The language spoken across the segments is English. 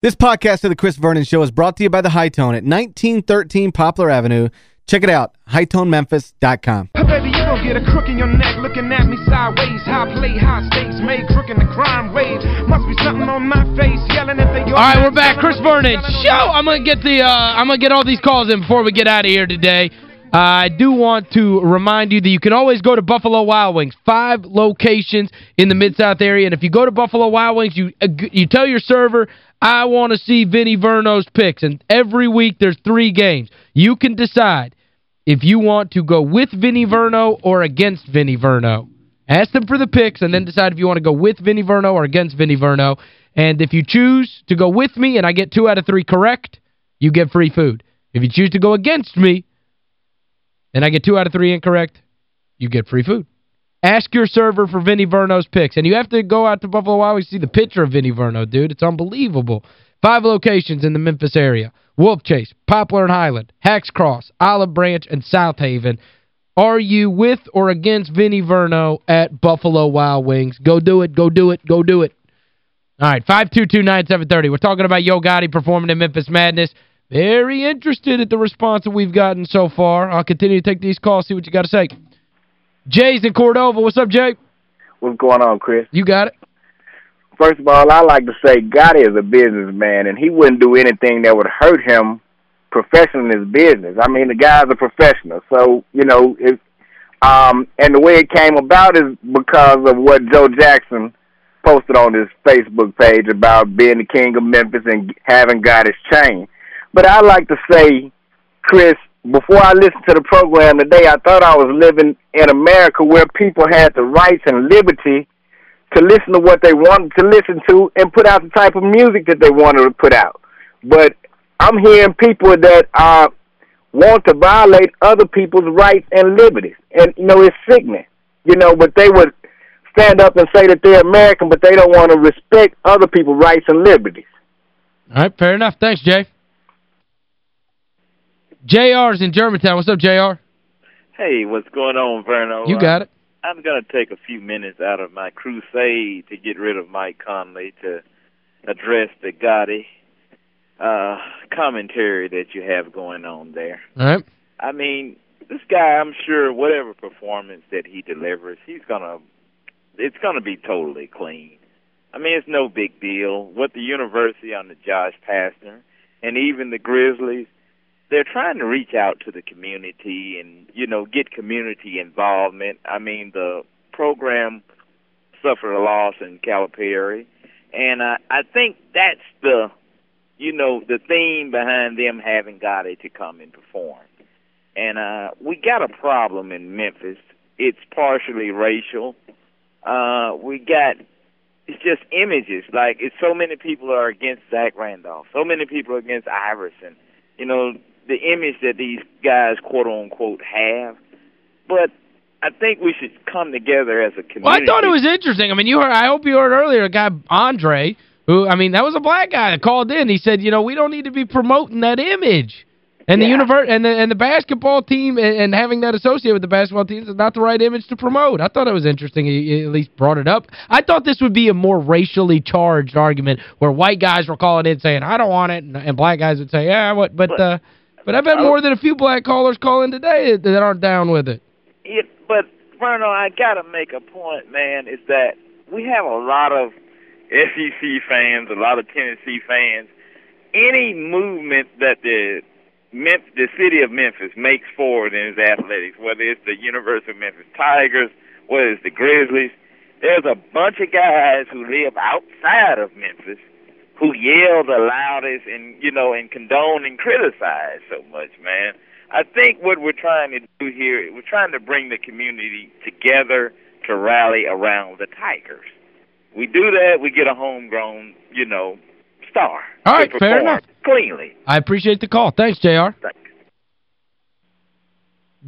This podcast of the Chris Vernon Show is brought to you by The Hi-Tone at 1913 Poplar Avenue. Check it out, hitonememphis.com. Baby, you gon' get a crook in your neck looking at me sideways. High play, high stakes, made crook in the crime wave. Must be something on my face, yelling at the... All right, we're back. Chris Vernon Show. I'm going to get the uh, I'm going to get all these calls in before we get out of here today. Uh, I do want to remind you that you can always go to Buffalo Wild Wings. Five locations in the Mid-South area. And if you go to Buffalo Wild Wings, you uh, you tell your server, I want to see Vinny Verno's picks. And every week there's three games. You can decide if you want to go with Vinny Verno or against Vinny Verno. Ask them for the picks and then decide if you want to go with Vinny Verno or against Vinny Verno. And if you choose to go with me and I get two out of three correct, you get free food. If you choose to go against me and I get two out of three incorrect, you get free food. Ask your server for Vinny Verno's picks. And you have to go out to Buffalo Wild Wings see the picture of Vinny Verno, dude. It's unbelievable. Five locations in the Memphis area. Wolfchase, Poplar and Highland, Hacks Cross, Olive Branch, and South Haven. Are you with or against Vinny Verno at Buffalo Wild Wings? Go do it, go do it, go do it. All right, 522-9730. We're talking about Yo Gotti performing in Memphis Madness. Very interested at the response that we've gotten so far. I'll continue to take these calls, see what you got to say. Jay's in Cordova. What's up, Jay? What's going on, Chris? You got it. First of all, I like to say Gotti is a businessman, and he wouldn't do anything that would hurt him professionally in his business. I mean, the guy's a professional. So, you know, it, um, and the way it came about is because of what Joe Jackson posted on his Facebook page about being the king of Memphis and having Gotti's chain. But I like to say, Chris, before I listened to the program today, I thought I was living in America where people had the rights and liberty to listen to what they wanted to listen to and put out the type of music that they wanted to put out. But I'm hearing people that want to violate other people's rights and liberties. And, you know, it's sickening. You know, but they would stand up and say that they're American, but they don't want to respect other people's rights and liberties. All right, fair enough. Thanks, Jay. JR's in Germantown. What's up, JR? Hey, what's going on, Verno? You got it. I'm going to take a few minutes out of my crusade to get rid of Mike Conley to address the Gotti uh, commentary that you have going on there. All right. I mean, this guy, I'm sure whatever performance that he delivers, he's going to, it's going to be totally clean. I mean, it's no big deal. What the university on the Josh Pastner and even the Grizzlies, they're trying to reach out to the community and you know get community involvement. I mean, the program suffered a loss in Calipari, and uh, I think that's the you know the theme behind them having Gotti to come and perform. And uh, we got a problem in Memphis. It's partially racial. Uh, we got it's just images. Like it's so many people are against Zach Randolph. So many people are against Iverson. You know, the image that these guys quote unquote have. But I think we should come together as a community. Well, I thought it was interesting. I mean, you heard I hope you heard earlier a guy Andre who I mean, that was a black guy that called in. He said, "You know, we don't need to be promoting that image." And Yeah. the univer and the and the basketball team and, and having that associated with the basketball teams is not the right image to promote. I thought it was interesting he, he at least brought it up. I thought this would be a more racially charged argument where white guys were calling in saying, "I don't want it," and, and black guys would say, "Yeah, what but But- uh but I've had oh. more than a few black callers call in today that, aren't down with it. It, but Verno, I gotta make a point, man. Is that we have a lot of SEC fans, a lot of Tennessee fans. Any movement that the Memphis, the city of Memphis makes forward in its athletics, whether it's the University of Memphis Tigers, whether it's the Grizzlies, there's a bunch of guys who live outside of Memphis who yell the loudest and you know and condone and criticize so much, man. I think what we're trying to do here, we're trying to bring the community together to rally around the Tigers. We do that, we get a homegrown, you know, star. All right, fair enough. Cleanly. I appreciate the call. Thanks, JR. Thanks.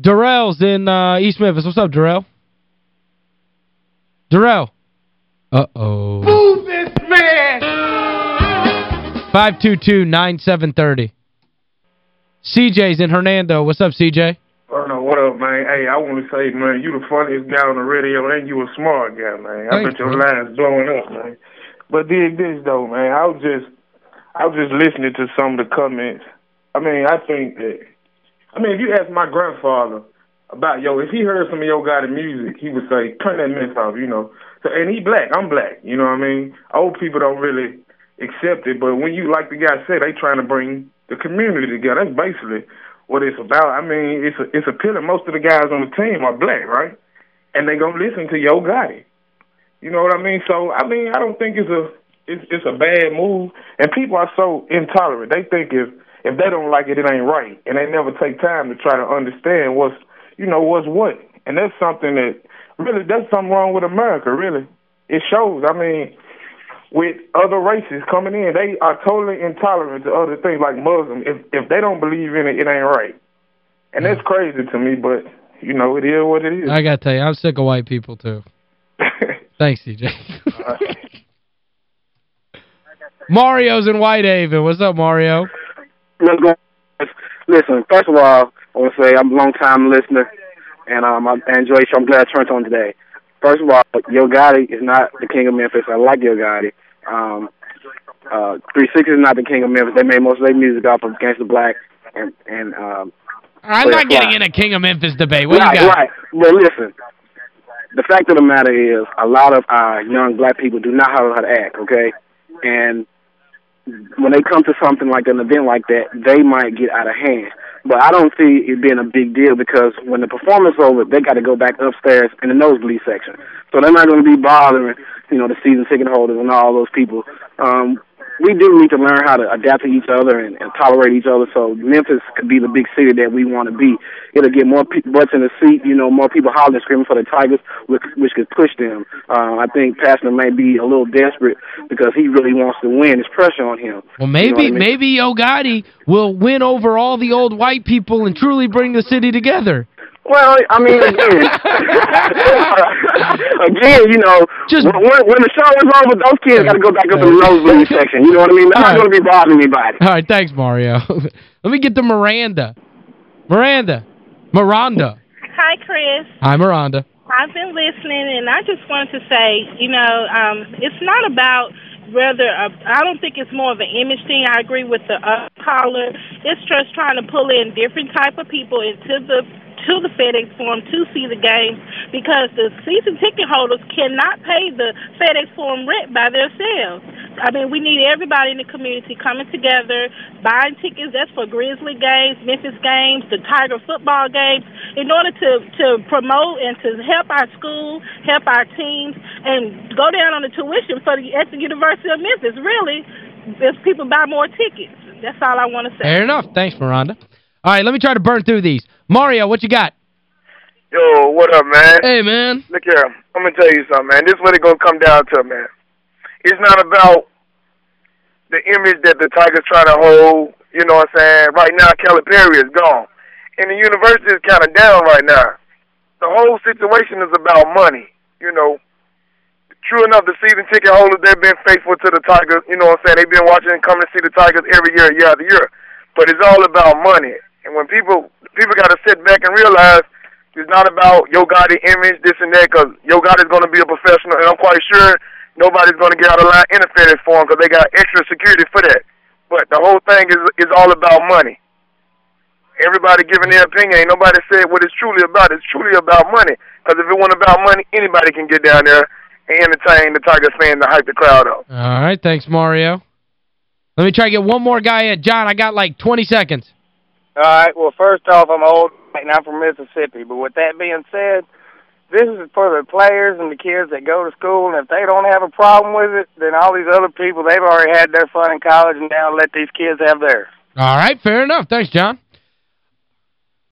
Darrell's in uh, East Memphis. What's up, Darrell? Darrell. Uh-oh. 522-9730. CJ's in Hernando. What's up, CJ? Oh no, what up, man? Hey, I want to say, man, you the funniest guy on the radio, and you a smart guy, man. I Thanks, bet your man. line's blowing up, man. But dig this though, man. I was just, I was just listening to some of the comments. I mean, I think that, I mean, if you ask my grandfather about yo, if he heard some of Yo Gotti music, he would say, turn that mess off, you know. So, and he black, I'm black, you know what I mean? Old people don't really accept it, but when you, like the guy said, they trying to bring the community together. That's basically what it's about. I mean, it's a, it's appealing. Most of the guys on the team are black, right? And they gonna listen to Yo Gotti. You know what I mean? So, I mean, I don't think it's a it's it's a bad move. And people are so intolerant. They think if if they don't like it, it ain't right, and they never take time to try to understand what's you know what's what. And that's something that really that's something wrong with America. Really, it shows. I mean, with other races coming in, they are totally intolerant to other things like Muslim. If if they don't believe in it, it ain't right. And that's crazy to me, but you know, it is what it is. I got to tell you, I'm sick of white people, too. Thanks, CJ. Mario's in Whitehaven. What's up, Mario? Listen, first of all, I want to say I'm a long-time listener, and um, I enjoy the show. I'm glad I turned on today. First of all, Yo Gotti is not the king of Memphis. I like Yo Gotti. Um, uh, 360 is not the king of Memphis. They made most of their music off of Gangsta Black and, and um, I'm not getting in a King of Memphis debate. What right, you got? right. Well, listen. The fact of the matter is, a lot of our young black people do not know how to act. Okay, and when they come to something like an event like that, they might get out of hand. But I don't see it being a big deal because when the performance over, they got to go back upstairs in the nosebleed section. So they're not going to be bothering, you know, the season ticket holders and all those people. Um, we do need to learn how to adapt to each other and, and tolerate each other. So Memphis could be the big city that we want to be. It'll get more pe- butts in the seat, you know, more people hollering screaming for the Tigers, which, which could push them. Uh, I think Pastner may be a little desperate because he really wants to win. There's pressure on him. Well, maybe You know I mean? maybe Yo Gotti will win over all the old white people and truly bring the city together. Well, I mean, again, again, you know, Just- when, when when the show is over, those kids got to go back up in the nosebleed section. You know what I mean? They're All not right. going to be bothering anybody. All right, thanks, Mario. Let me get to Miranda. Miranda. Miranda. Hi, Chris. Hi, Miranda. I've been listening, and I just wanted to say, you know, um, it's not about whether uh, I don't think it's more of an image thing. I agree with the uh, caller. It's just trying to pull in different type of people into the to the FedEx Forum to see the games because the season ticket holders cannot pay the FedEx Forum rent by themselves. I mean, we need everybody in the community coming together, buying tickets. That's for Grizzly games, Memphis games, the Tiger football games, in order to to promote and to help our school, help our teams, and go down on the tuition for the at the University of Memphis. Really, if people buy more tickets, that's all I want to say. Fair enough. Thanks, Miranda. All right, let me try to burn through these. Mario, what you got? Yo, what up, man? Hey, man. Look here, I'm gonna tell you something, man. This is what it's gonna come down to, man. It's not about the image that the Tigers try to hold. You know what I'm saying? Right now, Calipari is gone, and the university is kind of down right now. The whole situation is about money. You know, true enough, the season ticket holders they've been faithful to the Tigers. You know what I'm saying? They've been watching and coming to see the Tigers every year, year after year. But it's all about money. And when people people got to sit back and realize it's not about Yo Gotti image, this and that, because Yo Gotti's going to be a professional, and I'm quite sure nobody's going to get out of line in a FedEx Forum because they got extra security for that. But the whole thing is is all about money. Everybody giving their opinion. Ain't nobody said what it's truly about. It's truly about money. Because if it wasn't about money, anybody can get down there and entertain the Tigers fans to hype the crowd up. All right, thanks, Mario. Let me try to get one more guy in. John, I got like 20 seconds. All right. Well, first off, I'm old and I'm from Mississippi. But with that being said, this is for the players and the kids that go to school. And if they don't have a problem with it, then all these other people, they've already had their fun in college, and now let these kids have theirs. All right, fair enough. Thanks, John.